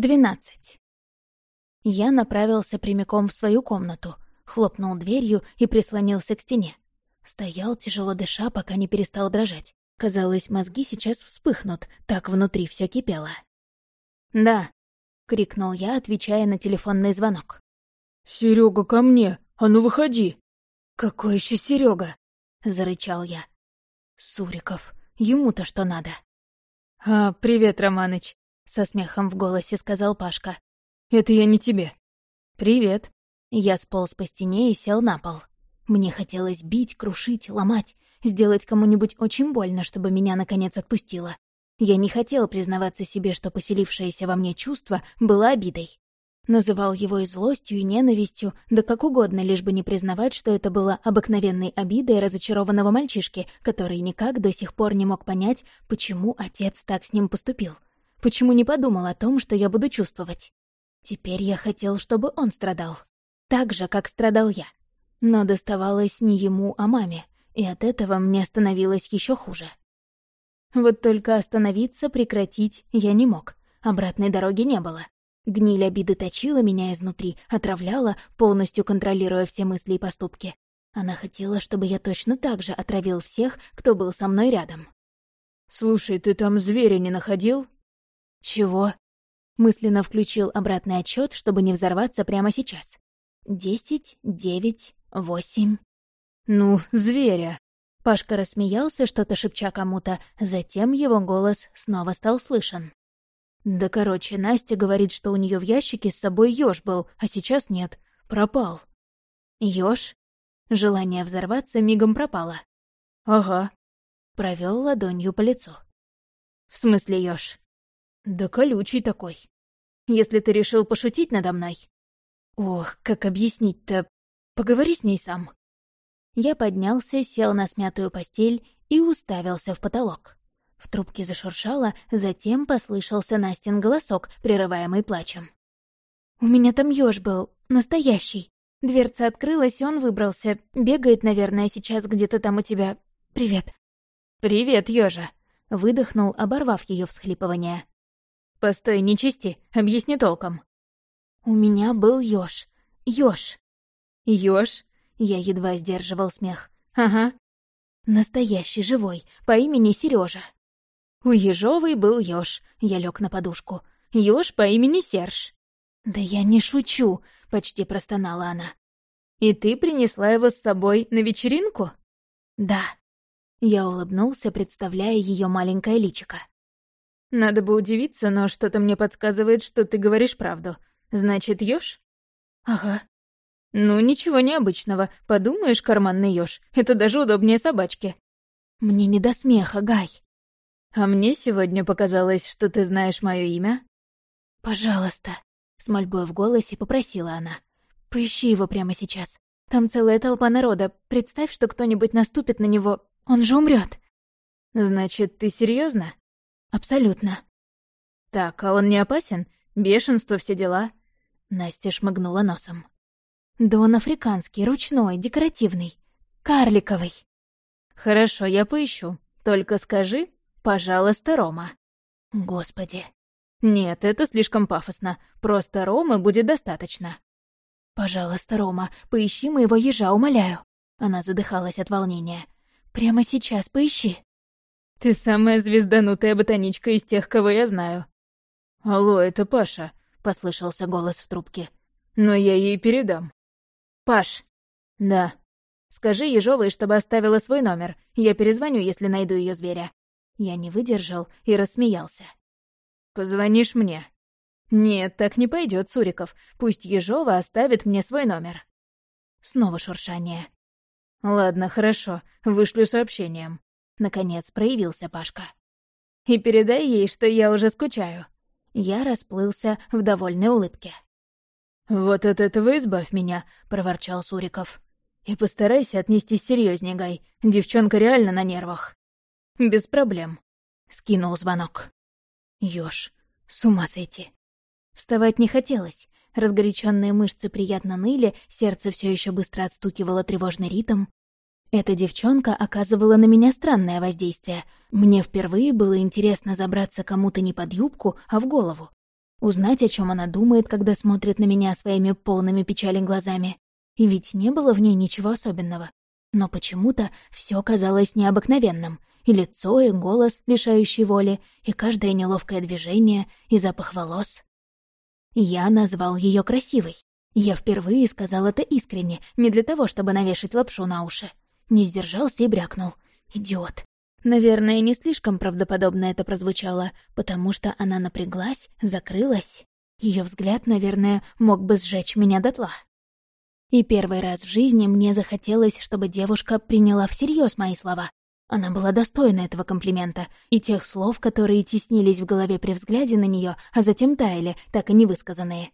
Двенадцать. Я направился прямиком в свою комнату, хлопнул дверью и прислонился к стене. Стоял, тяжело дыша, пока не перестал дрожать. Казалось, мозги сейчас вспыхнут, так внутри все кипело. «Да», — крикнул я, отвечая на телефонный звонок. Серега, ко мне! А ну выходи!» «Какой еще Серега? зарычал я. «Суриков, ему-то что надо?» «А, привет, Романыч», со смехом в голосе сказал Пашка. «Это я не тебе». «Привет». Я сполз по стене и сел на пол. Мне хотелось бить, крушить, ломать, сделать кому-нибудь очень больно, чтобы меня наконец отпустило. Я не хотел признаваться себе, что поселившееся во мне чувство было обидой. Называл его и злостью, и ненавистью, да как угодно, лишь бы не признавать, что это было обыкновенной обидой разочарованного мальчишки, который никак до сих пор не мог понять, почему отец так с ним поступил. Почему не подумал о том, что я буду чувствовать? Теперь я хотел, чтобы он страдал. Так же, как страдал я. Но доставалось не ему, а маме, и от этого мне становилось еще хуже. Вот только остановиться, прекратить я не мог. Обратной дороги не было. Гниль обиды точила меня изнутри, отравляла, полностью контролируя все мысли и поступки. Она хотела, чтобы я точно так же отравил всех, кто был со мной рядом. «Слушай, ты там зверя не находил?» «Чего?» Мысленно включил обратный отчет, чтобы не взорваться прямо сейчас. «Десять, девять, восемь...» «Ну, зверя!» Пашка рассмеялся, что-то шепча кому-то, затем его голос снова стал слышен. «Да короче, Настя говорит, что у нее в ящике с собой ёж был, а сейчас нет. Пропал». «Ёж?» Желание взорваться мигом пропало. «Ага». Провел ладонью по лицу. «В смысле ёж?» Да колючий такой. Если ты решил пошутить надо мной... Ох, как объяснить-то? Поговори с ней сам. Я поднялся, сел на смятую постель и уставился в потолок. В трубке зашуршало, затем послышался Настин голосок, прерываемый плачем. «У меня там ёж был, настоящий. Дверца открылась, и он выбрался. Бегает, наверное, сейчас где-то там у тебя. Привет». «Привет, ёжа», — выдохнул, оборвав ее всхлипывание. «Постой, не чисти, объясни толком». «У меня был ёж. Ёж». «Ёж?» Я едва сдерживал смех. «Ага». «Настоящий, живой, по имени Сережа. У Ежовой был ёж. Я лег на подушку. Ёж по имени Серж. «Да я не шучу», — почти простонала она. «И ты принесла его с собой на вечеринку?» «Да». Я улыбнулся, представляя ее маленькое личико. Надо бы удивиться, но что-то мне подсказывает, что ты говоришь правду. Значит, ёж? Ага. Ну, ничего необычного. Подумаешь, карманный ёж. Это даже удобнее собачки. Мне не до смеха, Гай. А мне сегодня показалось, что ты знаешь мое имя. Пожалуйста, с мольбой в голосе попросила она. Поищи его прямо сейчас. Там целая толпа народа. Представь, что кто-нибудь наступит на него. Он же умрет. Значит, ты серьезно? «Абсолютно». «Так, а он не опасен? Бешенство, все дела?» Настя шмыгнула носом. «Да он африканский, ручной, декоративный, карликовый». «Хорошо, я поищу. Только скажи, пожалуйста, Рома». «Господи». «Нет, это слишком пафосно. Просто Ромы будет достаточно». «Пожалуйста, Рома, поищи моего ежа, умоляю». Она задыхалась от волнения. «Прямо сейчас поищи». Ты самая звезданутая ботаничка из тех, кого я знаю. Алло, это Паша, послышался голос в трубке. Но я ей передам. Паш. Да. Скажи Ежовой, чтобы оставила свой номер. Я перезвоню, если найду ее зверя. Я не выдержал и рассмеялся. Позвонишь мне. Нет, так не пойдет, Суриков. Пусть Ежова оставит мне свой номер. Снова шуршание. Ладно, хорошо. Вышлю сообщением. Наконец проявился Пашка. «И передай ей, что я уже скучаю». Я расплылся в довольной улыбке. «Вот от этого избавь меня», — проворчал Суриков. «И постарайся отнестись серьезнее, Гай. Девчонка реально на нервах». «Без проблем», — скинул звонок. Ёж, с ума сойти. Вставать не хотелось. Разгоряченные мышцы приятно ныли, сердце все еще быстро отстукивало тревожный ритм. Эта девчонка оказывала на меня странное воздействие. Мне впервые было интересно забраться кому-то не под юбку, а в голову. Узнать, о чем она думает, когда смотрит на меня своими полными печали глазами. И ведь не было в ней ничего особенного. Но почему-то все казалось необыкновенным. И лицо, и голос, лишающий воли, и каждое неловкое движение, и запах волос. Я назвал ее красивой. Я впервые сказал это искренне, не для того, чтобы навешать лапшу на уши. Не сдержался и брякнул. Идиот. Наверное, не слишком правдоподобно это прозвучало, потому что она напряглась, закрылась. Ее взгляд, наверное, мог бы сжечь меня дотла. И первый раз в жизни мне захотелось, чтобы девушка приняла всерьез мои слова. Она была достойна этого комплимента и тех слов, которые теснились в голове при взгляде на нее, а затем таяли, так и невысказанные.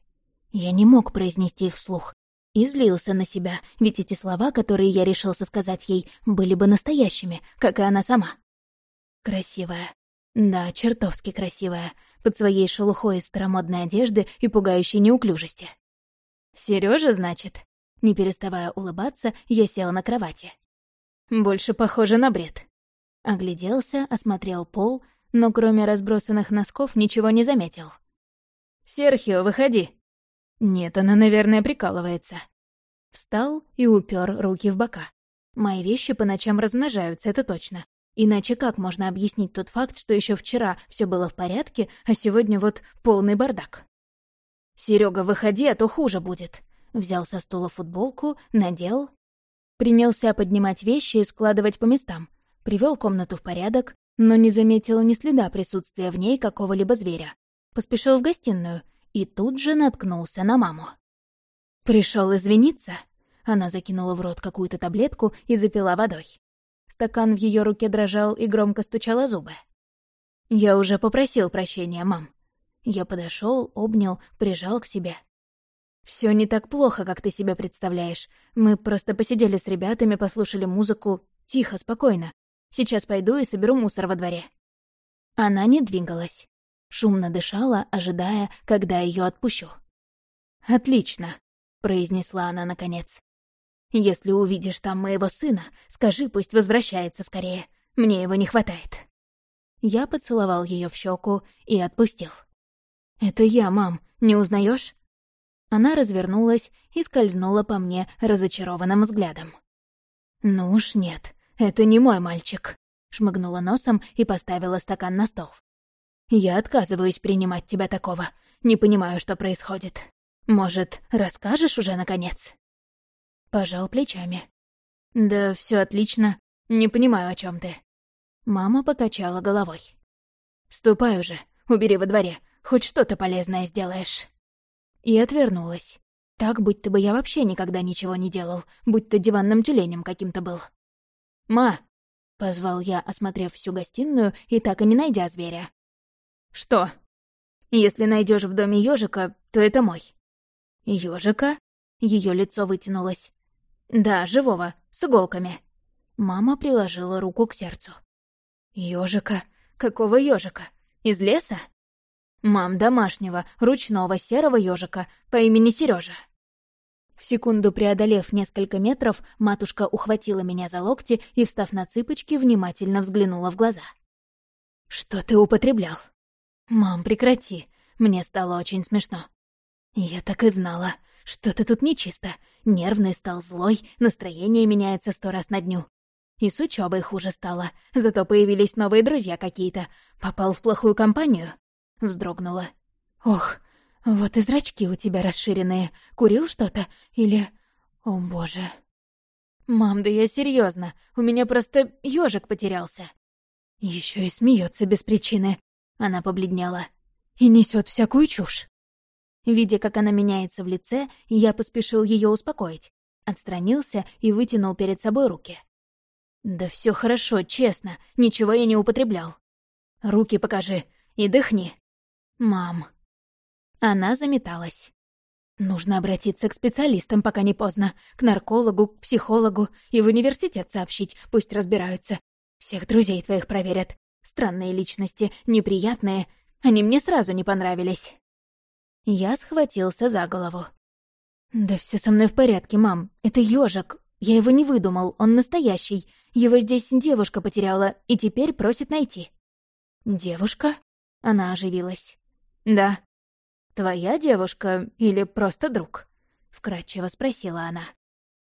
Я не мог произнести их вслух. И злился на себя, ведь эти слова, которые я решился сказать ей, были бы настоящими, как и она сама. Красивая. Да, чертовски красивая, под своей шелухой из старомодной одежды и пугающей неуклюжести. Сережа, значит?» Не переставая улыбаться, я сел на кровати. «Больше похоже на бред». Огляделся, осмотрел пол, но кроме разбросанных носков ничего не заметил. «Серхио, выходи!» Нет, она, наверное, прикалывается. Встал и упер руки в бока. Мои вещи по ночам размножаются, это точно. Иначе как можно объяснить тот факт, что еще вчера все было в порядке, а сегодня вот полный бардак? Серега, выходи, а то хуже будет. Взял со стула футболку, надел. Принялся поднимать вещи и складывать по местам. Привел комнату в порядок, но не заметил ни следа присутствия в ней какого-либо зверя. Поспешил в гостиную — и тут же наткнулся на маму. Пришел извиниться?» Она закинула в рот какую-то таблетку и запила водой. Стакан в ее руке дрожал и громко стучала зубы. «Я уже попросил прощения, мам». Я подошел, обнял, прижал к себе. Все не так плохо, как ты себе представляешь. Мы просто посидели с ребятами, послушали музыку. Тихо, спокойно. Сейчас пойду и соберу мусор во дворе». Она не двигалась. Шумно дышала, ожидая, когда ее отпущу. «Отлично», — произнесла она наконец. «Если увидишь там моего сына, скажи, пусть возвращается скорее. Мне его не хватает». Я поцеловал ее в щеку и отпустил. «Это я, мам, не узнаешь? Она развернулась и скользнула по мне разочарованным взглядом. «Ну уж нет, это не мой мальчик», — шмыгнула носом и поставила стакан на стол. Я отказываюсь принимать тебя такого. Не понимаю, что происходит. Может, расскажешь уже, наконец?» Пожал плечами. «Да все отлично. Не понимаю, о чем ты». Мама покачала головой. «Ступай уже, убери во дворе. Хоть что-то полезное сделаешь». И отвернулась. Так, будто бы я вообще никогда ничего не делал, будь то диванным тюленем каким-то был. «Ма!» — позвал я, осмотрев всю гостиную и так и не найдя зверя. «Что?» «Если найдешь в доме ежика, то это мой». Ежика? Ее лицо вытянулось. «Да, живого, с иголками». Мама приложила руку к сердцу. Ежика? Какого ежика? Из леса?» «Мам, домашнего, ручного серого ежика по имени Сережа. В секунду преодолев несколько метров, матушка ухватила меня за локти и, встав на цыпочки, внимательно взглянула в глаза. «Что ты употреблял?» «Мам, прекрати. Мне стало очень смешно». «Я так и знала. Что-то тут нечисто. Нервный стал злой, настроение меняется сто раз на дню. И с учебой хуже стало. Зато появились новые друзья какие-то. Попал в плохую компанию?» Вздрогнула. «Ох, вот и зрачки у тебя расширенные. Курил что-то? Или... О, боже...» «Мам, да я серьезно. У меня просто ежик потерялся». Еще и смеется без причины. Она побледнела. «И несет всякую чушь». Видя, как она меняется в лице, я поспешил ее успокоить. Отстранился и вытянул перед собой руки. «Да все хорошо, честно, ничего я не употреблял. Руки покажи и дыхни». «Мам». Она заметалась. «Нужно обратиться к специалистам, пока не поздно. К наркологу, к психологу и в университет сообщить, пусть разбираются. Всех друзей твоих проверят. Странные личности, неприятные. Они мне сразу не понравились. Я схватился за голову. «Да все со мной в порядке, мам. Это ежик. Я его не выдумал, он настоящий. Его здесь девушка потеряла и теперь просит найти». «Девушка?» Она оживилась. «Да». «Твоя девушка или просто друг?» — вкратчиво спросила она.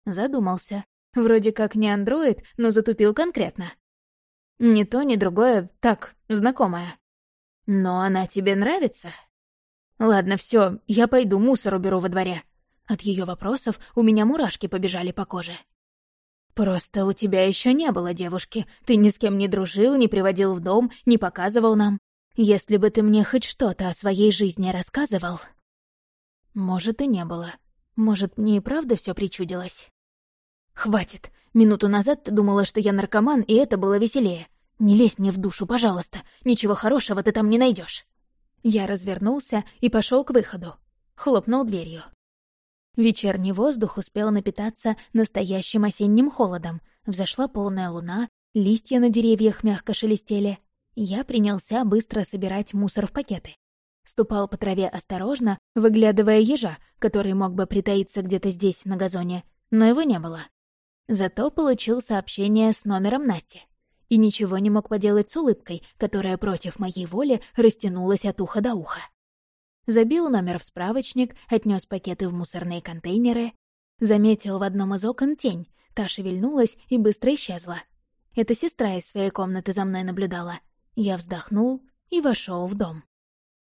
Задумался. Вроде как не андроид, но затупил конкретно. Ни то, ни другое, так, знакомая. Но она тебе нравится? Ладно, все, я пойду мусор уберу во дворе. От ее вопросов у меня мурашки побежали по коже. Просто у тебя еще не было девушки. Ты ни с кем не дружил, не приводил в дом, не показывал нам. Если бы ты мне хоть что-то о своей жизни рассказывал... Может, и не было. Может, мне и правда все причудилось? Хватит. Минуту назад ты думала, что я наркоман, и это было веселее. Не лезь мне в душу, пожалуйста. Ничего хорошего ты там не найдешь. Я развернулся и пошел к выходу. Хлопнул дверью. Вечерний воздух успел напитаться настоящим осенним холодом. Взошла полная луна, листья на деревьях мягко шелестели. Я принялся быстро собирать мусор в пакеты. Ступал по траве осторожно, выглядывая ежа, который мог бы притаиться где-то здесь, на газоне, но его не было. Зато получил сообщение с номером Насти. И ничего не мог поделать с улыбкой, которая против моей воли растянулась от уха до уха. Забил номер в справочник, отнес пакеты в мусорные контейнеры. Заметил в одном из окон тень, та шевельнулась и быстро исчезла. Эта сестра из своей комнаты за мной наблюдала. Я вздохнул и вошел в дом.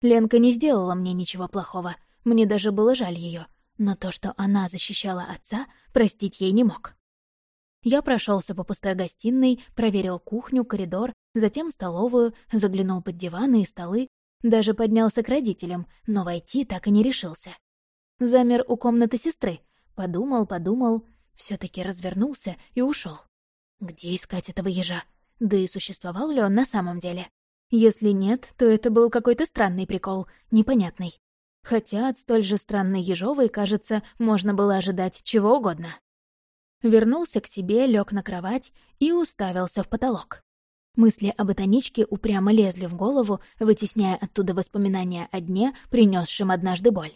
Ленка не сделала мне ничего плохого, мне даже было жаль ее, но то, что она защищала отца, простить ей не мог. Я прошелся по пустой гостиной, проверил кухню, коридор, затем столовую, заглянул под диваны и столы, даже поднялся к родителям, но войти так и не решился. Замер у комнаты сестры, подумал, подумал, все таки развернулся и ушел. Где искать этого ежа? Да и существовал ли он на самом деле? Если нет, то это был какой-то странный прикол, непонятный. Хотя от столь же странной ежовой, кажется, можно было ожидать чего угодно вернулся к себе, лег на кровать и уставился в потолок. Мысли о ботаничке упрямо лезли в голову, вытесняя оттуда воспоминания о дне, принесшем однажды боль.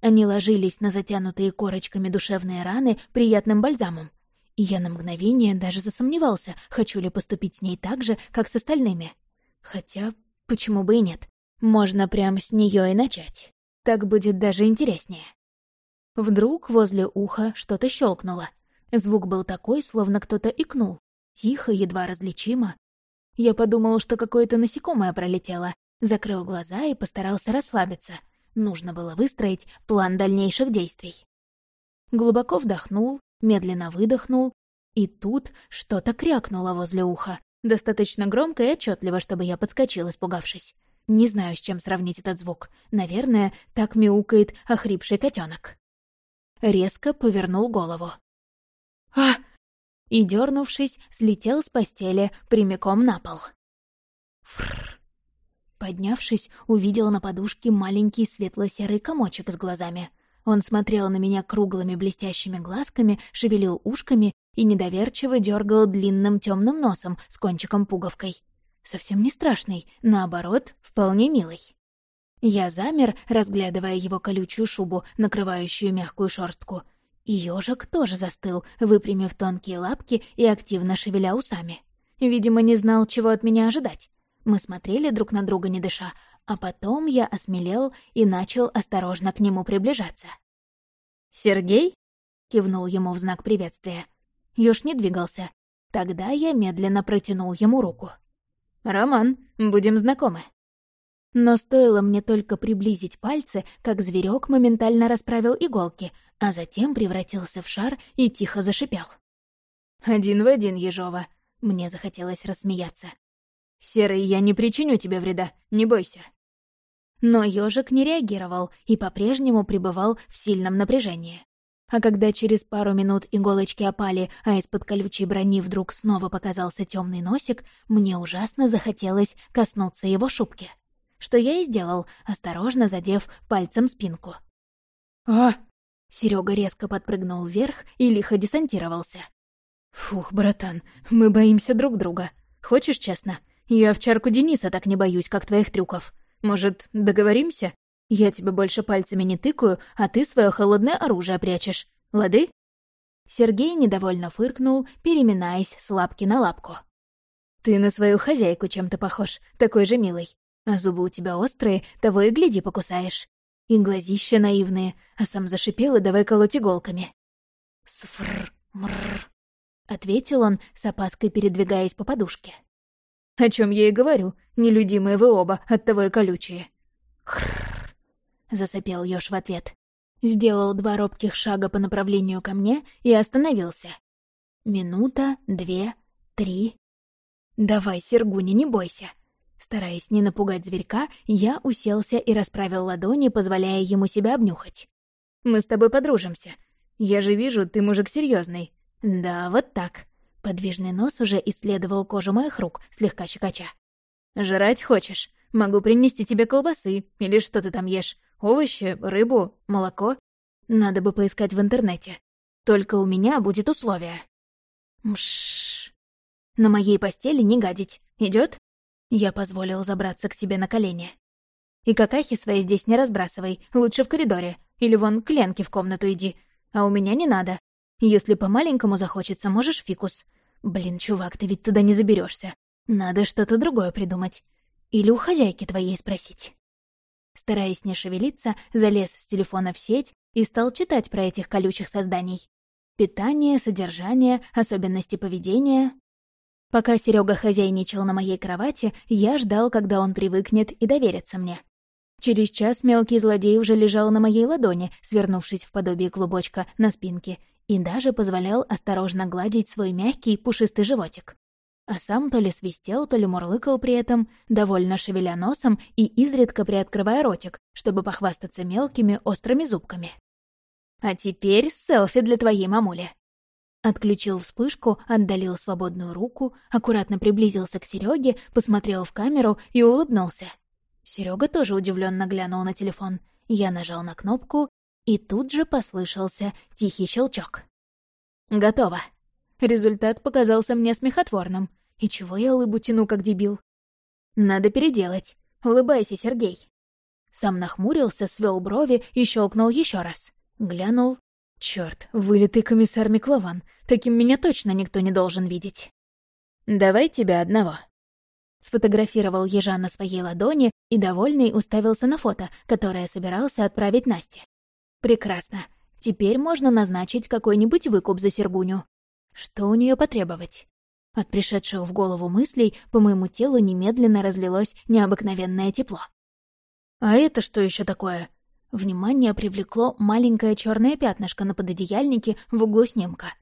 Они ложились на затянутые корочками душевные раны приятным бальзамом. И я на мгновение даже засомневался, хочу ли поступить с ней так же, как с остальными. Хотя, почему бы и нет? Можно прямо с нее и начать. Так будет даже интереснее. Вдруг возле уха что-то щелкнуло — Звук был такой, словно кто-то икнул. Тихо, едва различимо. Я подумал, что какое-то насекомое пролетело, закрыл глаза и постарался расслабиться. Нужно было выстроить план дальнейших действий. Глубоко вдохнул, медленно выдохнул, и тут что-то крякнуло возле уха. Достаточно громко и отчетливо, чтобы я подскочил, испугавшись. Не знаю, с чем сравнить этот звук. Наверное, так мяукает охрипший котенок. Резко повернул голову. «А!» И, дернувшись, слетел с постели прямиком на пол. Фррр. Поднявшись, увидел на подушке маленький светло-серый комочек с глазами. Он смотрел на меня круглыми блестящими глазками, шевелил ушками и недоверчиво дергал длинным темным носом с кончиком-пуговкой. Совсем не страшный, наоборот, вполне милый. Я замер, разглядывая его колючую шубу, накрывающую мягкую шорстку — и ежик тоже застыл, выпрямив тонкие лапки и активно шевеля усами. Видимо, не знал, чего от меня ожидать. Мы смотрели друг на друга, не дыша, а потом я осмелел и начал осторожно к нему приближаться. «Сергей?» — кивнул ему в знак приветствия. Ёж не двигался. Тогда я медленно протянул ему руку. «Роман, будем знакомы». Но стоило мне только приблизить пальцы, как зверек моментально расправил иголки, а затем превратился в шар и тихо зашипел. «Один в один, Ежова!» Мне захотелось рассмеяться. «Серый, я не причиню тебе вреда, не бойся!» Но ежик не реагировал и по-прежнему пребывал в сильном напряжении. А когда через пару минут иголочки опали, а из-под колючей брони вдруг снова показался темный носик, мне ужасно захотелось коснуться его шубки что я и сделал, осторожно задев пальцем спинку. «А!» Серега резко подпрыгнул вверх и лихо десантировался. «Фух, братан, мы боимся друг друга. Хочешь честно? Я в чарку Дениса так не боюсь, как твоих трюков. Может, договоримся? Я тебе больше пальцами не тыкаю, а ты свое холодное оружие прячешь. Лады?» Сергей недовольно фыркнул, переминаясь с лапки на лапку. «Ты на свою хозяйку чем-то похож, такой же милый. А зубы у тебя острые, того и гляди покусаешь. И глазища наивные, а сам зашипел и давай колоть иголками. «Сфр, мрр», — ответил он, с опаской передвигаясь по подушке. «О чем я и говорю, нелюдимые вы оба, оттого и колючие». «Хрррр», — засопел Ёж в ответ. Сделал два робких шага по направлению ко мне и остановился. Минута, две, три. «Давай, Сергуня, не бойся!» Стараясь не напугать зверька, я уселся и расправил ладони, позволяя ему себя обнюхать. «Мы с тобой подружимся. Я же вижу, ты мужик серьезный. «Да, вот так». Подвижный нос уже исследовал кожу моих рук, слегка щекоча. «Жрать хочешь? Могу принести тебе колбасы. Или что ты там ешь? Овощи, рыбу, молоко?» Надо бы поискать в интернете. Только у меня будет условие. Мшш. На моей постели не гадить. Идет? Я позволил забраться к тебе на колени. И какахи свои здесь не разбрасывай, лучше в коридоре. Или вон к Ленке в комнату иди. А у меня не надо. Если по-маленькому захочется, можешь фикус. Блин, чувак, ты ведь туда не заберешься. Надо что-то другое придумать. Или у хозяйки твоей спросить. Стараясь не шевелиться, залез с телефона в сеть и стал читать про этих колючих созданий. Питание, содержание, особенности поведения. Пока Серега хозяйничал на моей кровати, я ждал, когда он привыкнет и доверится мне. Через час мелкий злодей уже лежал на моей ладони, свернувшись в подобие клубочка на спинке, и даже позволял осторожно гладить свой мягкий пушистый животик. А сам то ли свистел, то ли мурлыкал при этом, довольно шевеля носом и изредка приоткрывая ротик, чтобы похвастаться мелкими острыми зубками. А теперь селфи для твоей мамули. Отключил вспышку, отдалил свободную руку, аккуратно приблизился к Сереге, посмотрел в камеру и улыбнулся. Серега тоже удивленно глянул на телефон. Я нажал на кнопку, и тут же послышался тихий щелчок. Готово. Результат показался мне смехотворным. И чего я улыбу тяну, как дебил? Надо переделать. Улыбайся, Сергей. Сам нахмурился, свел брови и щелкнул еще раз. Глянул. Черт, вылитый комиссар Миклован. Таким меня точно никто не должен видеть. «Давай тебя одного». Сфотографировал ежа на своей ладони и, довольный, уставился на фото, которое собирался отправить Насте. «Прекрасно. Теперь можно назначить какой-нибудь выкуп за Сергуню. Что у нее потребовать?» От пришедших в голову мыслей по моему телу немедленно разлилось необыкновенное тепло. «А это что еще такое?» Внимание привлекло маленькое черное пятнышко на пододеяльнике в углу снимка.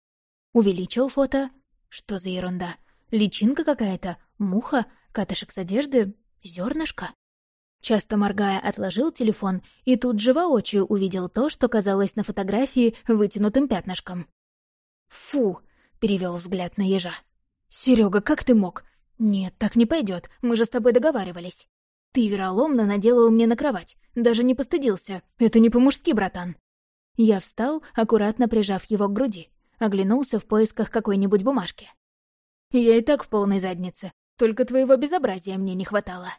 Увеличил фото. Что за ерунда? Личинка какая-то? Муха? Катышек с одежды? Зернышко? Часто моргая, отложил телефон и тут же воочию увидел то, что казалось на фотографии вытянутым пятнышком. «Фу!» — перевел взгляд на ежа. Серега, как ты мог? Нет, так не пойдет. мы же с тобой договаривались. Ты вероломно наделал мне на кровать. Даже не постыдился. Это не по-мужски, братан. Я встал, аккуратно прижав его к груди. Оглянулся в поисках какой-нибудь бумажки. Я и так в полной заднице. Только твоего безобразия мне не хватало.